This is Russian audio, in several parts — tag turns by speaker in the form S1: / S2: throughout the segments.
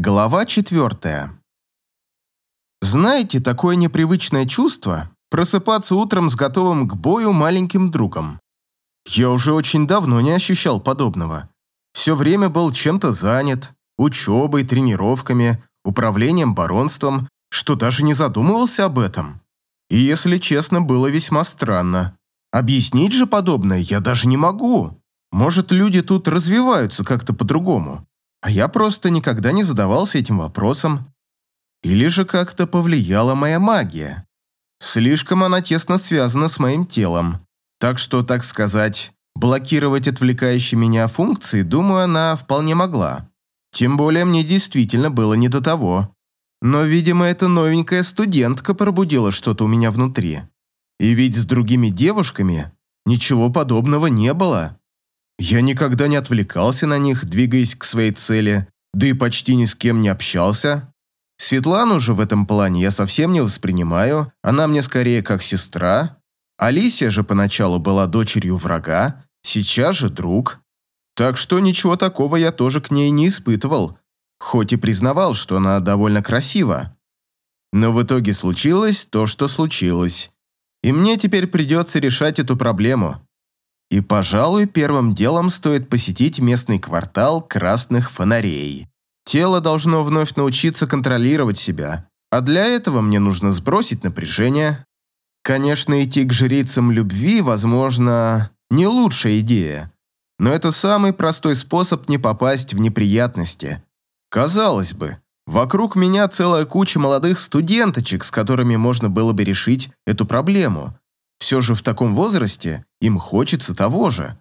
S1: Глава четвертая. Знаете, такое непривычное чувство – просыпаться утром с готовым к бою маленьким другом. Я уже очень давно не ощущал подобного. Все время был чем-то занят, учебой, тренировками, управлением баронством, что даже не задумывался об этом. И, если честно, было весьма странно. Объяснить же подобное я даже не могу. Может, люди тут развиваются как-то по-другому. А я просто никогда не задавался этим вопросом. Или же как-то повлияла моя магия. Слишком она тесно связана с моим телом. Так что, так сказать, блокировать отвлекающие меня функции, думаю, она вполне могла. Тем более мне действительно было не до того. Но, видимо, эта новенькая студентка пробудила что-то у меня внутри. И ведь с другими девушками ничего подобного не было. Я никогда не отвлекался на них, двигаясь к своей цели, да и почти ни с кем не общался. Светлану же в этом плане я совсем не воспринимаю, она мне скорее как сестра. Алисия же поначалу была дочерью врага, сейчас же друг. Так что ничего такого я тоже к ней не испытывал, хоть и признавал, что она довольно красива. Но в итоге случилось то, что случилось. И мне теперь придется решать эту проблему. И, пожалуй, первым делом стоит посетить местный квартал красных фонарей. Тело должно вновь научиться контролировать себя, а для этого мне нужно сбросить напряжение. Конечно, идти к жрицам любви, возможно, не лучшая идея, но это самый простой способ не попасть в неприятности. Казалось бы, вокруг меня целая куча молодых студенточек, с которыми можно было бы решить эту проблему – все же в таком возрасте им хочется того же.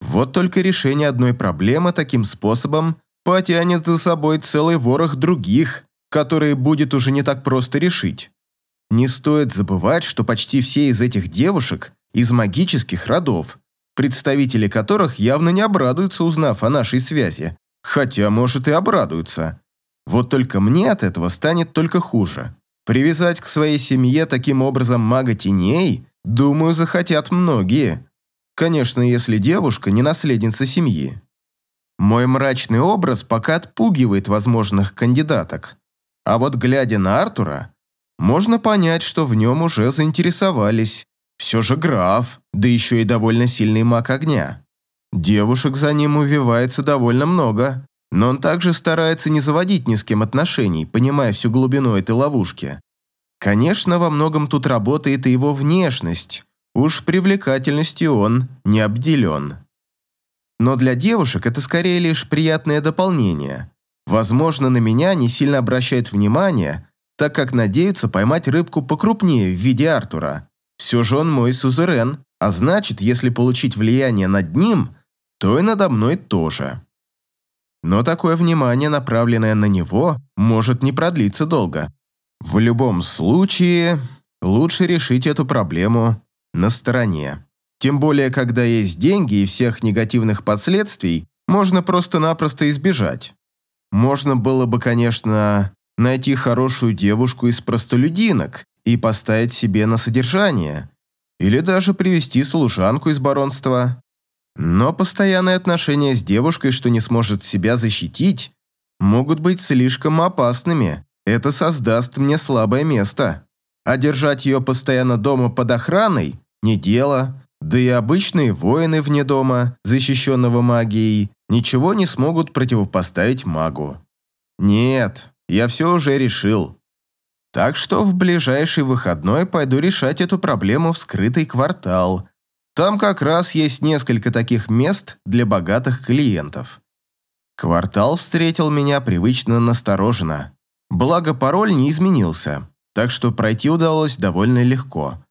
S1: Вот только решение одной проблемы таким способом потянет за собой целый ворох других, которые будет уже не так просто решить. Не стоит забывать, что почти все из этих девушек из магических родов, представители которых явно не обрадуются, узнав о нашей связи, хотя, может, и обрадуются. Вот только мне от этого станет только хуже. Привязать к своей семье таким образом мага теней Думаю, захотят многие. Конечно, если девушка не наследница семьи. Мой мрачный образ пока отпугивает возможных кандидаток. А вот глядя на Артура, можно понять, что в нем уже заинтересовались. Все же граф, да еще и довольно сильный маг огня. Девушек за ним увивается довольно много, но он также старается не заводить ни с кем отношений, понимая всю глубину этой ловушки. Конечно, во многом тут работает и его внешность. Уж привлекательностью он не обделен. Но для девушек это скорее лишь приятное дополнение. Возможно, на меня не сильно обращают внимание, так как надеются поймать рыбку покрупнее в виде Артура. Все же он мой сузерен, а значит, если получить влияние над ним, то и надо мной тоже. Но такое внимание, направленное на него, может не продлиться долго. В любом случае, лучше решить эту проблему на стороне. Тем более, когда есть деньги и всех негативных последствий, можно просто-напросто избежать. Можно было бы, конечно, найти хорошую девушку из простолюдинок и поставить себе на содержание, или даже привести служанку из баронства. Но постоянные отношения с девушкой, что не сможет себя защитить, могут быть слишком опасными, это создаст мне слабое место. А держать ее постоянно дома под охраной – не дело. Да и обычные воины вне дома, защищенного магией, ничего не смогут противопоставить магу. Нет, я все уже решил. Так что в ближайший выходной пойду решать эту проблему в скрытый квартал. Там как раз есть несколько таких мест для богатых клиентов. Квартал встретил меня привычно настороженно. Благо пароль не изменился, так что пройти удалось довольно легко.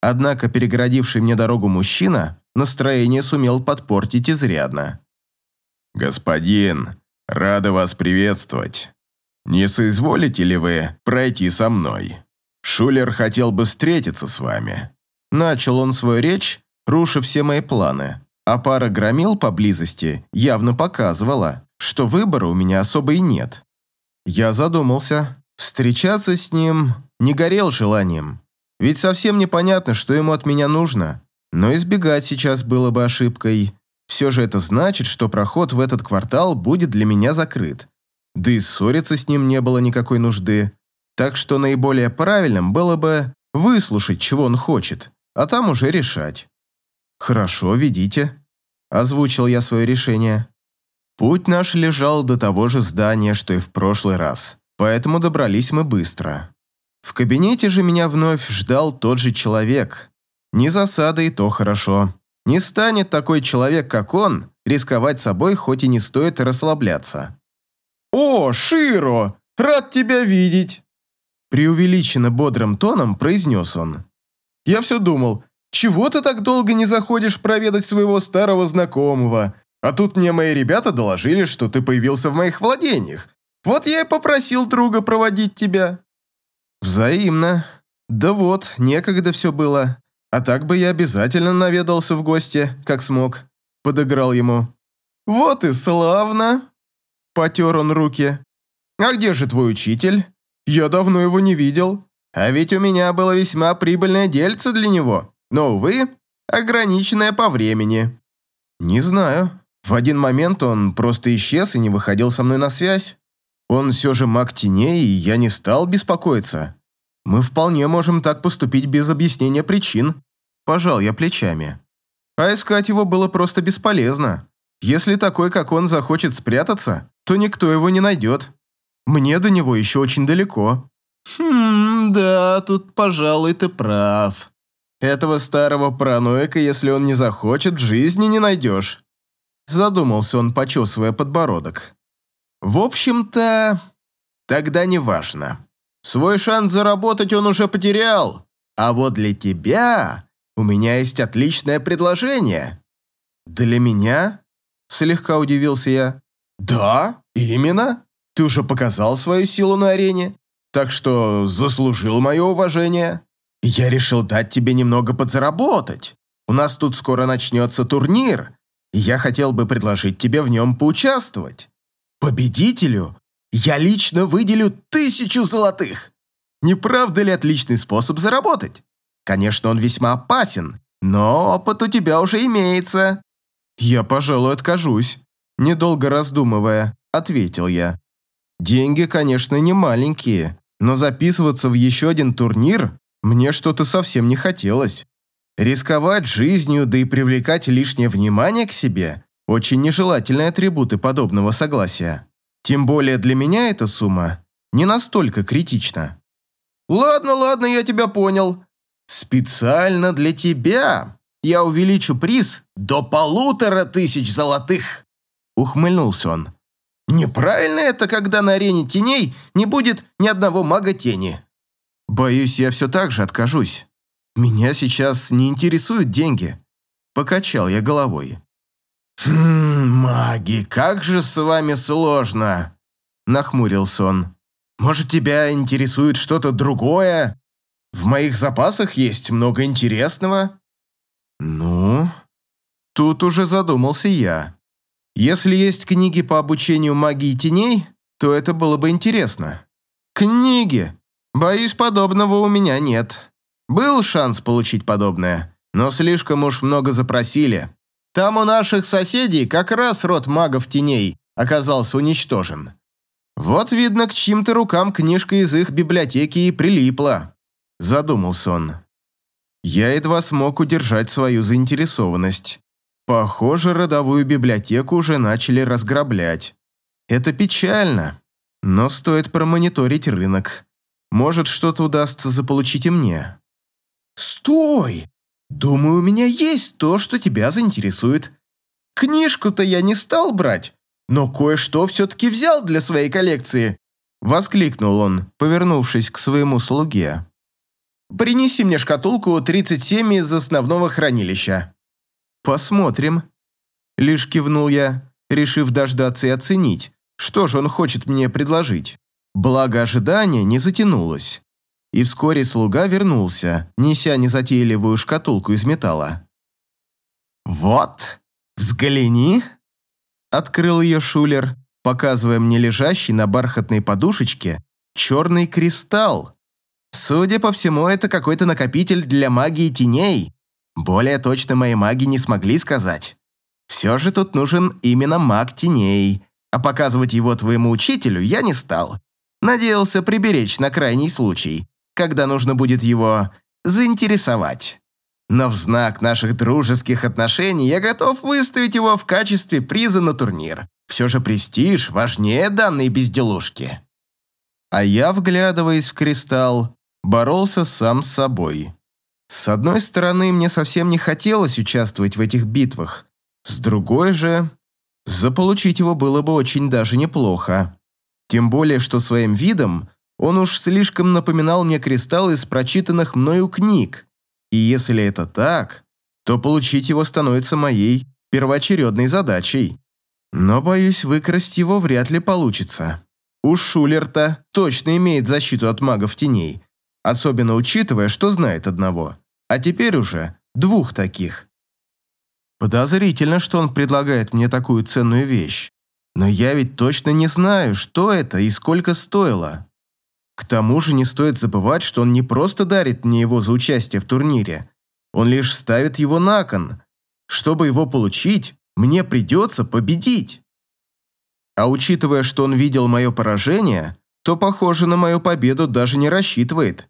S1: Однако перегородивший мне дорогу мужчина настроение сумел подпортить изрядно.
S2: «Господин, рада вас приветствовать. Не соизволите ли вы пройти со мной? Шулер хотел бы встретиться с вами».
S1: Начал он свою речь, рушив все мои планы, а пара громил поблизости явно показывала, что выбора у меня особо и нет. Я задумался. Встречаться с ним не горел желанием. Ведь совсем непонятно, что ему от меня нужно. Но избегать сейчас было бы ошибкой. Все же это значит, что проход в этот квартал будет для меня закрыт. да и ссориться с ним не было никакой нужды, так что наиболее правильным было бы выслушать, чего он хочет, а там уже решать. «Хорошо, ведите», – озвучил я свое решение. Путь наш лежал до того же здания, что и в прошлый раз, поэтому добрались мы быстро. В кабинете же меня вновь ждал тот же человек. Не засада и то хорошо. Не станет такой человек, как он, рисковать собой, хоть и не стоит расслабляться. «О, Широ! Рад тебя видеть!» Преувеличенно бодрым тоном произнес он. «Я все думал, чего ты так долго не заходишь проведать своего старого знакомого? А тут мне мои ребята доложили, что ты появился в моих владениях. Вот я и попросил друга проводить тебя». «Взаимно. Да вот, некогда все было. А так бы я обязательно наведался в гости, как смог», — подыграл ему. «Вот и славно!» — потер он руки. «А где же твой учитель? Я давно его не видел. А ведь у меня было весьма прибыльное дельце для него, но, увы, ограниченное по времени». «Не знаю. В один момент он просто исчез и не выходил со мной на связь. Он все же маг теней, и я не стал беспокоиться. Мы вполне можем так поступить без объяснения причин. Пожал я плечами. А искать его было просто бесполезно. Если такой, как он, захочет спрятаться, то никто его не найдет. Мне до него еще очень далеко. Хм, да, тут, пожалуй, ты прав. Этого старого параноика, если он не захочет, жизни не найдешь. Задумался он, почесывая подбородок. В общем-то, тогда не важно. Свой шанс заработать он уже потерял. А вот для тебя у меня есть отличное предложение. Для меня? Слегка удивился я. Да, именно. Ты уже показал свою силу на арене, так что заслужил мое уважение. Я решил дать тебе немного подзаработать. У нас тут скоро начнется турнир, я хотел бы предложить тебе в нем поучаствовать. Победителю я лично выделю тысячу золотых. Не правда ли отличный способ заработать? Конечно, он весьма опасен, но опыт у тебя уже имеется. Я, пожалуй, откажусь. Недолго раздумывая, ответил я. Деньги, конечно, не маленькие, но записываться в еще один турнир мне что-то совсем не хотелось. Рисковать жизнью, да и привлекать лишнее внимание к себе очень нежелательные атрибуты подобного согласия. Тем более для меня эта сумма не настолько критична. «Ладно, ладно, я тебя понял. Специально для тебя я увеличу приз до полутора тысяч золотых!» Ухмыльнулся он. «Неправильно это, когда на арене теней не будет ни одного мага тени?» «Боюсь, я все так же откажусь. Меня сейчас не интересуют деньги». Покачал я головой. «Хм, маги, как же с вами сложно!» Нахмурился он. «Может, тебя интересует что-то другое? В моих запасах есть много интересного». «Ну...» Тут уже задумался я. Если есть книги по обучению магии теней, то это было бы интересно. Книги! Боюсь, подобного у меня нет. Был шанс получить подобное, но слишком уж много запросили. Там у наших соседей как раз род магов теней оказался уничтожен. Вот, видно, к чьим-то рукам книжка из их библиотеки и прилипла. Задумался он. Я едва смог удержать свою заинтересованность. Похоже, родовую библиотеку уже начали разграблять. Это печально, но стоит промониторить рынок. Может, что-то удастся заполучить и мне. «Стой!» «Думаю, у меня есть то, что тебя заинтересует. Книжку-то я не стал брать, но кое-что все-таки взял для своей коллекции», воскликнул он, повернувшись к своему слуге. «Принеси мне шкатулку 37 из основного хранилища». «Посмотрим», — лишь кивнул я, решив дождаться и оценить, что же он хочет мне предложить. Благо ожидание не затянулось и вскоре слуга вернулся, неся незатейливую шкатулку из металла. «Вот, взгляни!» Открыл ее Шулер, показывая мне лежащий на бархатной подушечке черный кристалл. Судя по всему, это какой-то накопитель для магии теней. Более точно мои маги не смогли сказать. Все же тут нужен именно маг теней, а показывать его твоему учителю я не стал. Надеялся приберечь на крайний случай, когда нужно будет его заинтересовать. Но в знак наших дружеских отношений я готов выставить его в качестве приза на турнир. Все же престиж важнее данной безделушки. А я, вглядываясь в кристалл, боролся сам с собой. С одной стороны, мне совсем не хотелось участвовать в этих битвах. С другой же, заполучить его было бы очень даже неплохо. Тем более, что своим видом он уж слишком напоминал мне кристалл из прочитанных мною книг. И если это так, то получить его становится моей первоочередной задачей. Но, боюсь, выкрасть его вряд ли получится. Уж Шулер-то точно имеет защиту от магов теней, особенно учитывая, что знает одного, а теперь уже двух таких. Подозрительно, что он предлагает мне такую ценную вещь. Но я ведь точно не знаю, что это и сколько стоило. К тому же не стоит забывать, что он не просто дарит мне его за участие в турнире. Он лишь ставит его на кон. Чтобы его получить, мне придется победить. А учитывая, что он видел мое поражение, то, похоже, на мою победу даже не рассчитывает.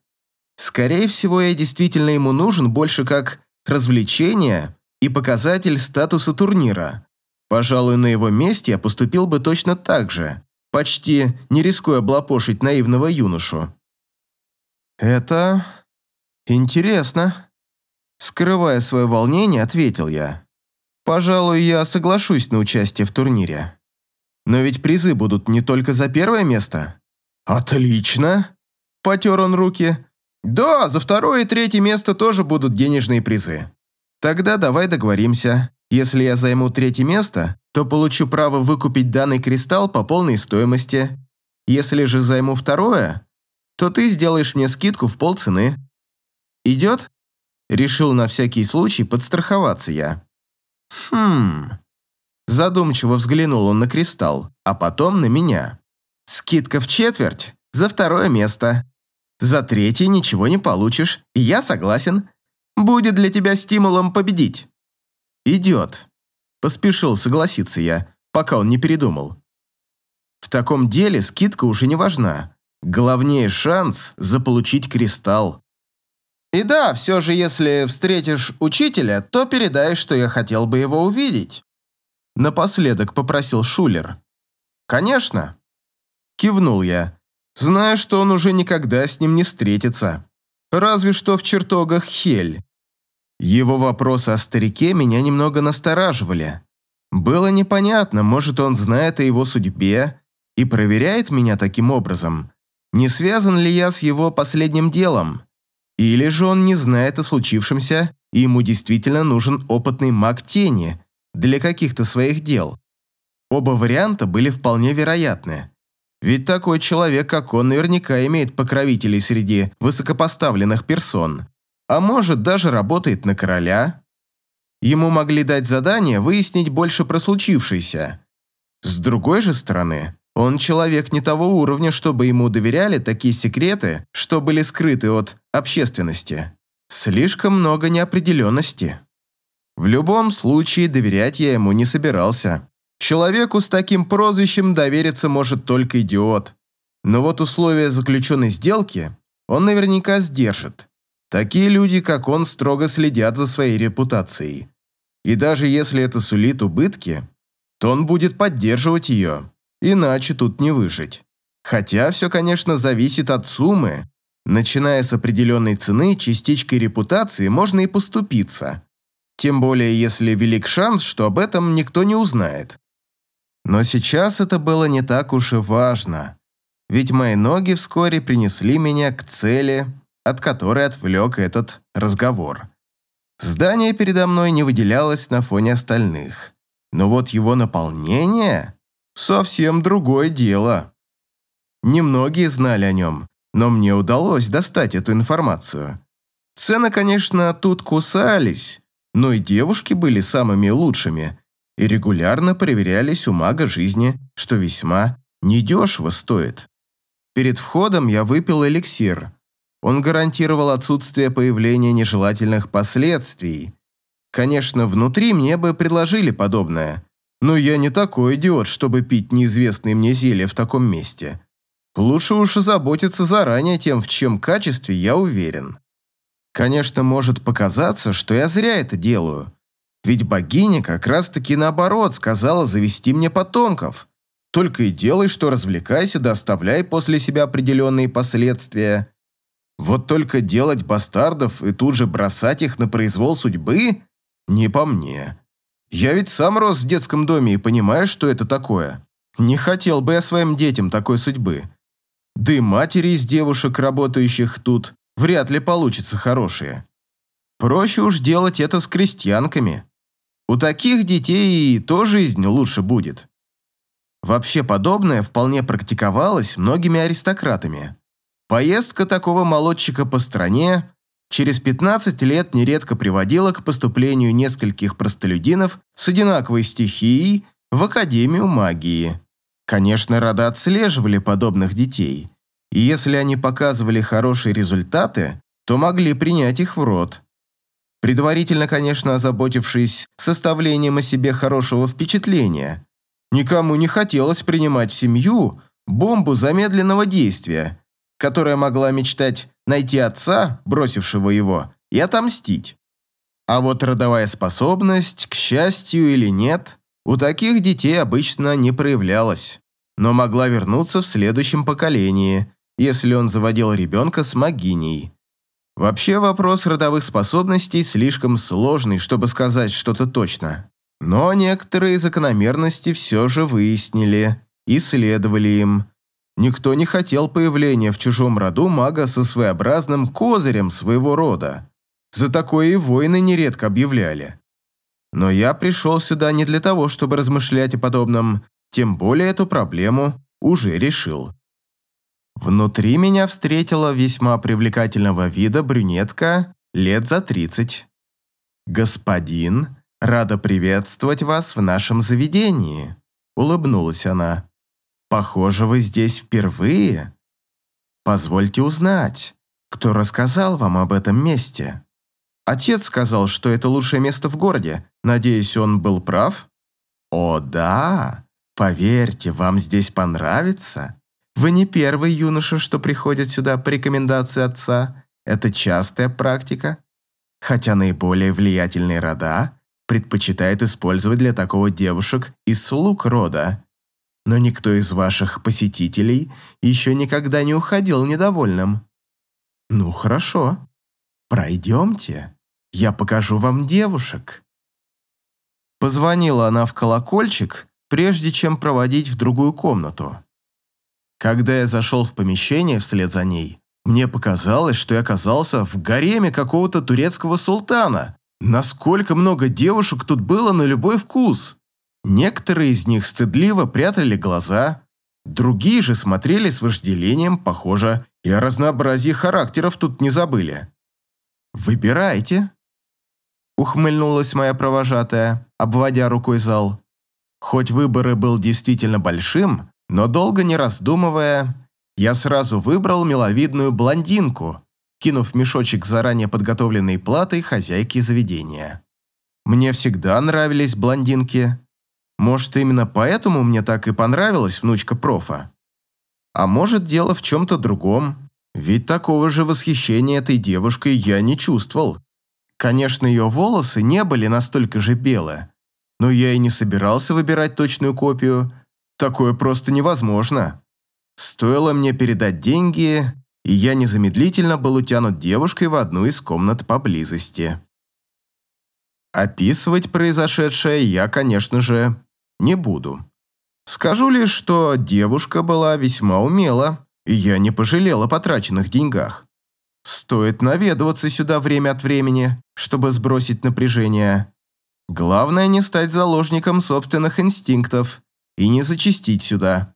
S1: Скорее всего, я действительно ему нужен больше как развлечение и показатель статуса турнира. Пожалуй, на его месте я поступил бы точно так же, почти не рискуя облапошить наивного юношу. «Это... интересно», — скрывая свое волнение, ответил я. «Пожалуй, я соглашусь на участие в турнире. Но ведь призы будут не только за первое место». «Отлично!» — потер он руки. «Да, за второе и третье место тоже будут денежные призы. Тогда давай договоримся. Если я займу третье место, то получу право выкупить данный кристалл по полной стоимости. Если же займу второе, то ты сделаешь мне скидку в полцены. Идет? Решил на всякий случай подстраховаться я. Хм. Задумчиво взглянул он на кристалл, а потом на меня. Скидка в четверть за второе место. За третье ничего не получишь, и я согласен. Будет для тебя стимулом победить. «Идет», – поспешил согласиться я, пока он не передумал. В таком деле скидка уже не важна. Главнее шанс заполучить кристалл. И да, все же, если встретишь учителя, то передай, что я хотел бы его увидеть. Напоследок попросил Шулер. Конечно. Кивнул я, зная, что он уже никогда с ним не встретится. Разве что в чертогах Хель. Его вопросы о старике меня немного настораживали. Было непонятно, может, он знает о его судьбе и проверяет меня таким образом. Не связан ли я с его последним делом? Или же он не знает о случившемся, и ему действительно нужен опытный маг тени для каких-то своих дел? Оба варианта были вполне вероятны. Ведь такой человек, как он, наверняка имеет покровителей среди высокопоставленных персон а может даже работает на короля. Ему могли дать задание выяснить больше про случившееся. С другой же стороны, он человек не того уровня, чтобы ему доверяли такие секреты, что были скрыты от общественности. Слишком много неопределенности. В любом случае доверять я ему не собирался. Человеку с таким прозвищем довериться может только идиот. Но вот условия заключенной сделки он наверняка сдержит. Такие люди, как он, строго следят за своей репутацией. И даже если это сулит убытки, то он будет поддерживать ее, иначе тут не выжить. Хотя все, конечно, зависит от суммы. Начиная с определенной цены, частичкой репутации можно и поступиться. Тем более, если велик шанс, что об этом никто не узнает. Но сейчас это было не так уж и важно. Ведь мои ноги вскоре принесли меня к цели от которой отвлек этот разговор. Здание передо мной не выделялось на фоне остальных, но вот его наполнение – совсем другое дело. Немногие знали о нем, но мне удалось достать эту информацию. Цены, конечно, тут кусались, но и девушки были самыми лучшими и регулярно проверялись у мага жизни, что весьма недешево стоит. Перед входом я выпил эликсир, он гарантировал отсутствие появления нежелательных последствий. Конечно, внутри мне бы предложили подобное, Но я не такой идиот, чтобы пить неизвестные мне зелья в таком месте. Лучше уж заботиться заранее тем, в чем качестве я уверен. Конечно, может показаться, что я зря это делаю. Ведь богиня как раз-таки наоборот сказала завести мне потомков. Только и делай, что развлекайся, да оставляй после себя определенные последствия. Вот только делать бастардов и тут же бросать их на произвол судьбы – не по мне. Я ведь сам рос в детском доме и понимаю, что это такое. Не хотел бы я своим детям такой судьбы. Да и матери из девушек, работающих тут, вряд ли получатся хорошие. Проще уж делать это с крестьянками. У таких детей и то жизнь лучше будет. Вообще подобное вполне практиковалось многими аристократами. Поездка такого молодчика по стране через 15 лет нередко приводила к поступлению нескольких простолюдинов с одинаковой стихией в Академию магии. Конечно, рода отслеживали подобных детей, и если они показывали хорошие результаты, то могли принять их в род. Предварительно, конечно, озаботившись составлением о себе хорошего впечатления. Никому не хотелось принимать в семью бомбу замедленного действия, которая могла мечтать найти отца, бросившего его, и отомстить. А вот родовая способность, к счастью или нет, у таких детей обычно не проявлялась, но могла вернуться в следующем поколении, если он заводил ребенка с магиней. Вообще вопрос родовых способностей слишком сложный, чтобы сказать что-то точно. Но некоторые закономерности все же выяснили, исследовали им, Никто не хотел появления в чужом роду мага со своеобразным козырем своего рода. За такое и воины нередко объявляли. Но я пришел сюда не для того, чтобы размышлять о подобном, тем более эту проблему уже решил. Внутри меня встретила весьма привлекательного вида брюнетка лет за тридцать. «Господин, рада приветствовать вас в нашем заведении», — улыбнулась она. Похоже, вы здесь впервые. Позвольте узнать, кто рассказал вам об этом месте. Отец сказал, что это лучшее место в городе. Надеюсь, он был прав? О, да. Поверьте, вам здесь понравится. Вы не первый юноша, что приходит сюда по рекомендации отца. Это частая практика. Хотя наиболее влиятельные рода предпочитают использовать для такого девушек из слуг рода но никто из ваших посетителей еще никогда не уходил недовольным. Ну, хорошо. Пройдемте. Я покажу вам девушек. Позвонила она в колокольчик, прежде чем проводить в другую комнату. Когда я зашел в помещение вслед за ней, мне показалось, что я оказался в гареме какого-то турецкого султана. Насколько много девушек тут было на любой вкус. Некоторые из них стыдливо прятали глаза, другие же смотрели с вожделением, похоже, и о разнообразии характеров тут не забыли. «Выбирайте», — ухмыльнулась моя провожатая, обводя рукой зал. Хоть выбор и был действительно большим, но долго не раздумывая, я сразу выбрал миловидную блондинку, кинув мешочек заранее подготовленной платой хозяйки заведения. Мне всегда нравились блондинки, может, именно поэтому мне так и понравилась внучка профа? А может, дело в чем-то другом? Ведь такого же восхищения этой девушкой я не чувствовал. Конечно, ее волосы не были настолько же белые, но я и не собирался выбирать точную копию. Такое просто невозможно. Стоило мне передать деньги, и я незамедлительно был утянут девушкой в одну из комнат поблизости. Описывать произошедшее я, конечно же, не буду. Скажу лишь, что девушка была весьма умела, и я не пожалел о потраченных деньгах. Стоит наведываться сюда время от времени, чтобы сбросить напряжение. Главное не стать заложником собственных инстинктов и не зачастить сюда.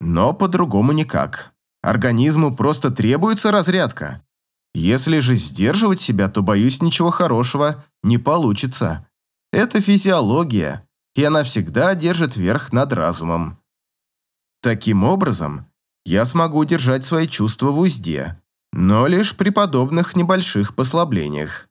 S1: Но по-другому никак. Организму просто требуется разрядка. Если же сдерживать себя, то, боюсь, ничего хорошего не получится. Это физиология, и она всегда держит верх над разумом. Таким образом, я смогу держать свои чувства в узде, но лишь при подобных небольших послаблениях.